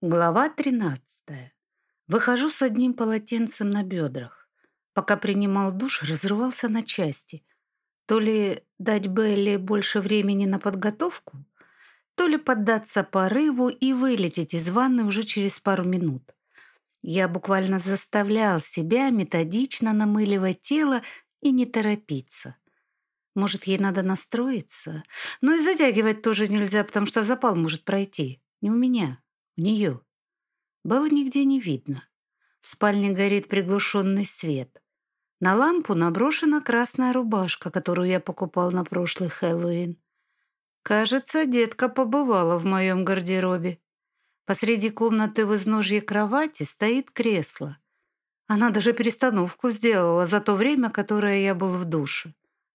Глава 13. Выхожу с одним полотенцем на бедрах. Пока принимал душ, разрывался на части. То ли дать Белли больше времени на подготовку, то ли поддаться порыву и вылететь из ванны уже через пару минут. Я буквально заставлял себя методично намыливать тело и не торопиться. Может, ей надо настроиться? Но и затягивать тоже нельзя, потому что запал может пройти. Не у меня, у нее. Было нигде не видно. В спальне горит приглушенный свет. На лампу наброшена красная рубашка, которую я покупал на прошлый Хэллоуин. Кажется, детка побывала в моем гардеробе. Посреди комнаты в изножье кровати стоит кресло. Она даже перестановку сделала за то время, которое я был в душе.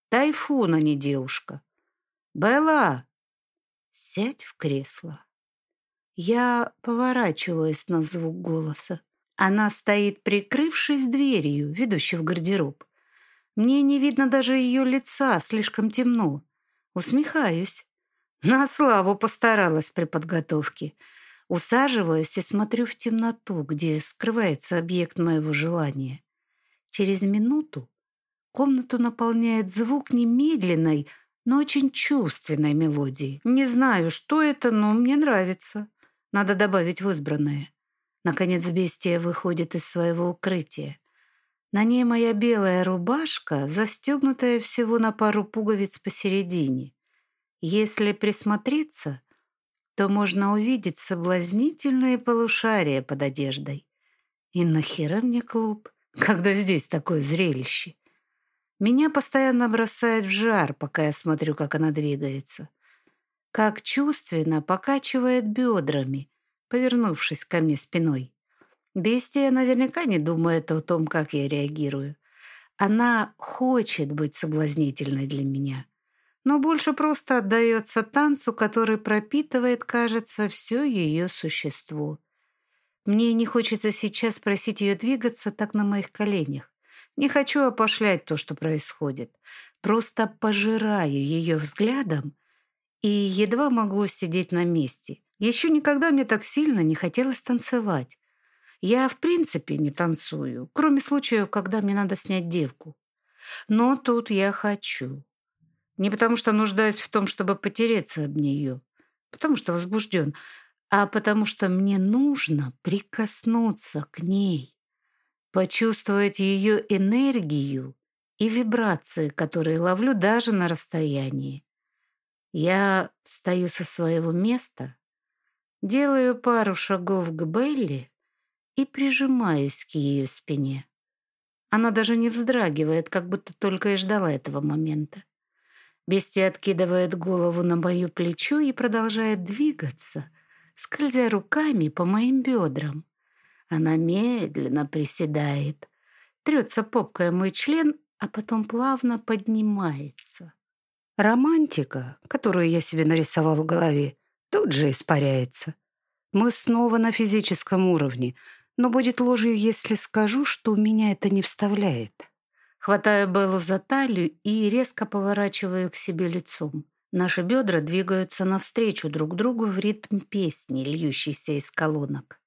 Тайфун, а не девушка. «Белла, сядь в кресло». Я поворачиваюсь на звук голоса. Она стоит, прикрывшись дверью, ведущей в гардероб. Мне не видно даже ее лица, слишком темно. Усмехаюсь. На славу постаралась при подготовке. Усаживаюсь и смотрю в темноту, где скрывается объект моего желания. Через минуту комнату наполняет звук немедленной, но очень чувственной мелодии. Не знаю, что это, но мне нравится. Надо добавить в избранное. Наконец бестия выходит из своего укрытия. На ней моя белая рубашка, застегнутая всего на пару пуговиц посередине. Если присмотреться, то можно увидеть соблазнительные полушария под одеждой. И нахера мне клуб, когда здесь такое зрелище? Меня постоянно бросает в жар, пока я смотрю, как она двигается как чувственно покачивает бедрами, повернувшись ко мне спиной. Бестия наверняка не думает о том, как я реагирую. Она хочет быть соблазнительной для меня, но больше просто отдается танцу, который пропитывает, кажется, все ее существо. Мне не хочется сейчас просить ее двигаться так на моих коленях. Не хочу опошлять то, что происходит. Просто пожираю ее взглядом и едва могу сидеть на месте. Еще никогда мне так сильно не хотелось танцевать. Я в принципе не танцую, кроме случаев, когда мне надо снять девку. Но тут я хочу. Не потому что нуждаюсь в том, чтобы потереться об нее, потому что возбужден, а потому что мне нужно прикоснуться к ней, почувствовать ее энергию и вибрации, которые ловлю даже на расстоянии. Я встаю со своего места, делаю пару шагов к Белли и прижимаюсь к ее спине. Она даже не вздрагивает, как будто только и ждала этого момента. Бести откидывает голову на мое плечо и продолжает двигаться, скользя руками по моим бедрам. Она медленно приседает, трется попкой мой член, а потом плавно поднимается. Романтика, которую я себе нарисовал в голове, тут же испаряется. Мы снова на физическом уровне, но будет ложью, если скажу, что у меня это не вставляет. Хватаю Беллу за талию и резко поворачиваю к себе лицом. Наши бедра двигаются навстречу друг другу в ритм песни, льющейся из колонок.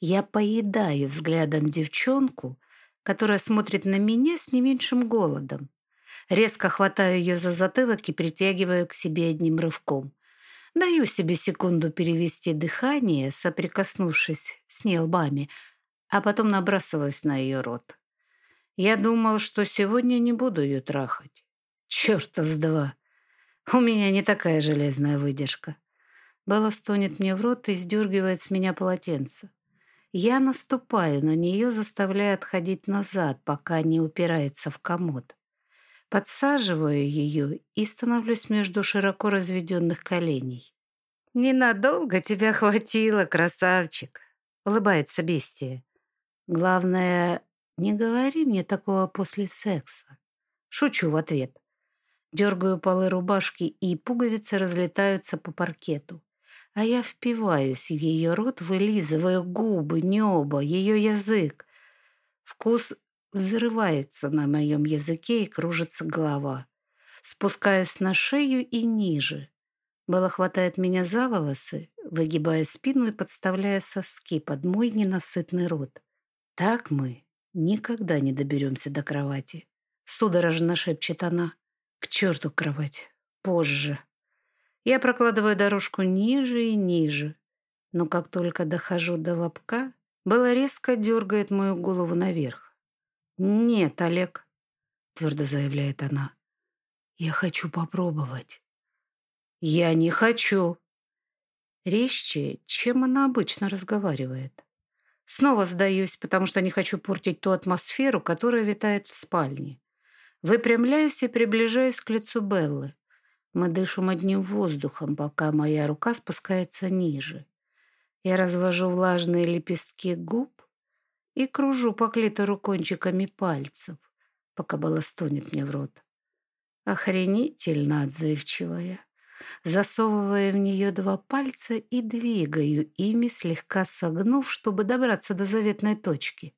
Я поедаю взглядом девчонку, которая смотрит на меня с не меньшим голодом. Резко хватаю ее за затылок и притягиваю к себе одним рывком. Даю себе секунду перевести дыхание, соприкоснувшись с ней лбами, а потом набрасываюсь на ее рот. Я думал, что сегодня не буду ее трахать. Черта с два. У меня не такая железная выдержка. Белла стонет мне в рот и сдергивает с меня полотенце. Я наступаю на нее, заставляя отходить назад, пока не упирается в комод. Подсаживаю ее и становлюсь между широко разведенных коленей. «Ненадолго тебя хватило, красавчик!» — улыбается бестия. «Главное, не говори мне такого после секса». Шучу в ответ. Дергаю полы рубашки, и пуговицы разлетаются по паркету. А я впиваюсь в ее рот, вылизываю губы, небо, ее язык. Вкус взрывается на моем языке и кружится голова. Спускаюсь на шею и ниже. Белла хватает меня за волосы, выгибая спину и подставляя соски под мой ненасытный рот. Так мы никогда не доберемся до кровати. Судорожно шепчет она. К черту кровать. Позже. Я прокладываю дорожку ниже и ниже. Но как только дохожу до лобка, Белла резко дергает мою голову наверх. «Нет, Олег», — твердо заявляет она. «Я хочу попробовать». «Я не хочу». Резче, чем она обычно разговаривает. Снова сдаюсь, потому что не хочу портить ту атмосферу, которая витает в спальне. Выпрямляюсь и приближаюсь к лицу Беллы. Мы дышим одним воздухом, пока моя рука спускается ниже. Я развожу влажные лепестки губ и кружу по клитору кончиками пальцев, пока Белла стонет мне в рот. Охренительно отзывчивая засовывая в нее два пальца и двигаю ими, слегка согнув, чтобы добраться до заветной точки.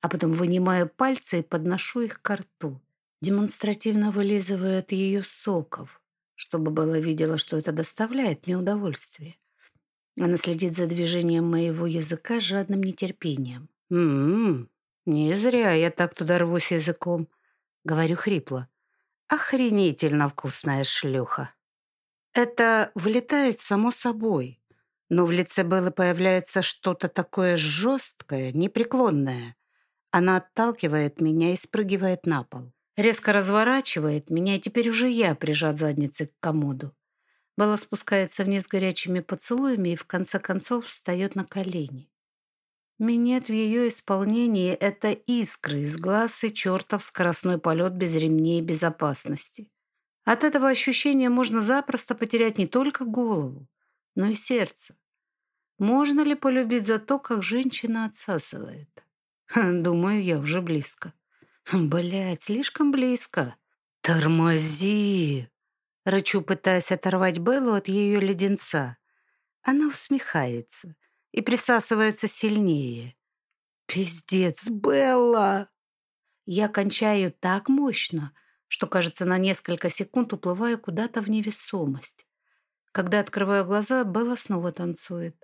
А потом вынимаю пальцы и подношу их к рту. Демонстративно вылизываю от ее соков, чтобы было видела, что это доставляет мне удовольствие. Она следит за движением моего языка жадным нетерпением. «М-м-м, не зря я так туда рвусь языком», — говорю хрипло. «Охренительно вкусная шлюха». Это влетает само собой, но в лице Беллы появляется что-то такое жесткое, непреклонное. Она отталкивает меня и спрыгивает на пол. Резко разворачивает меня, и теперь уже я прижат задницей к комоду. Белла спускается вниз горячими поцелуями и в конце концов встает на колени. Минет в ее исполнении — это искры из глаз и чертов скоростной полет без ремней безопасности. От этого ощущения можно запросто потерять не только голову, но и сердце. Можно ли полюбить за то, как женщина отсасывает? Думаю, я уже близко. Блять, слишком близко. Тормози! Рычу, пытаясь оторвать Беллу от ее леденца. Она усмехается и присасывается сильнее. «Пиздец, Белла!» Я кончаю так мощно, что, кажется, на несколько секунд уплываю куда-то в невесомость. Когда открываю глаза, Белла снова танцует.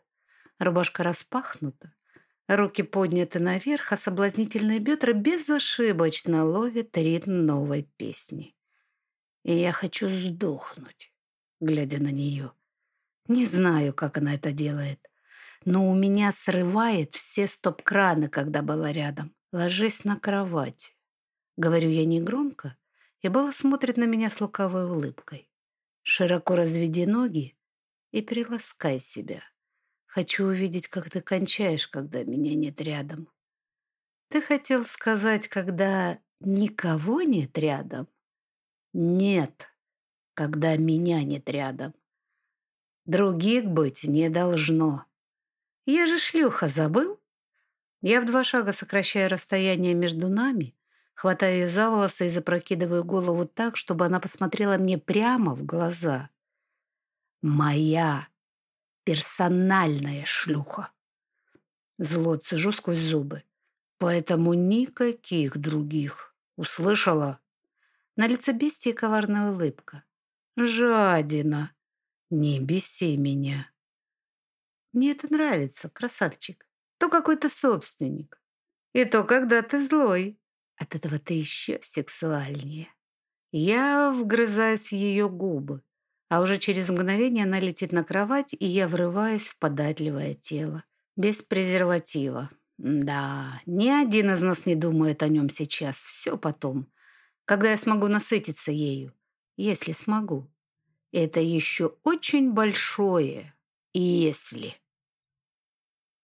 Рубашка распахнута, руки подняты наверх, а соблазнительные бедра безошибочно ловят ритм новой песни. И я хочу сдохнуть, глядя на нее. Не знаю, как она это делает, но у меня срывает все стоп-краны, когда была рядом. Ложись на кровать. Говорю я негромко, и Белла смотрит на меня с лукавой улыбкой. Широко разведи ноги и приласкай себя. Хочу увидеть, как ты кончаешь, когда меня нет рядом. Ты хотел сказать, когда никого нет рядом? Нет, когда меня нет рядом. Других быть не должно. Я же шлюха, забыл? Я в два шага сокращаю расстояние между нами, Хватаю ее за волосы и запрокидываю голову так, чтобы она посмотрела мне прямо в глаза. «Моя персональная шлюха!» Зло цежу сквозь зубы. «Поэтому никаких других. Услышала?» На лице бестии коварная улыбка. «Жадина! Не беси меня!» «Мне это нравится, красавчик. То какой то собственник. И то, когда ты злой». От этого ты еще сексуальнее. Я вгрызаюсь в ее губы, а уже через мгновение она летит на кровать, и я врываюсь в податливое тело. Без презерватива. Да, ни один из нас не думает о нем сейчас. Все потом. Когда я смогу насытиться ею. Если смогу. Это еще очень большое «если».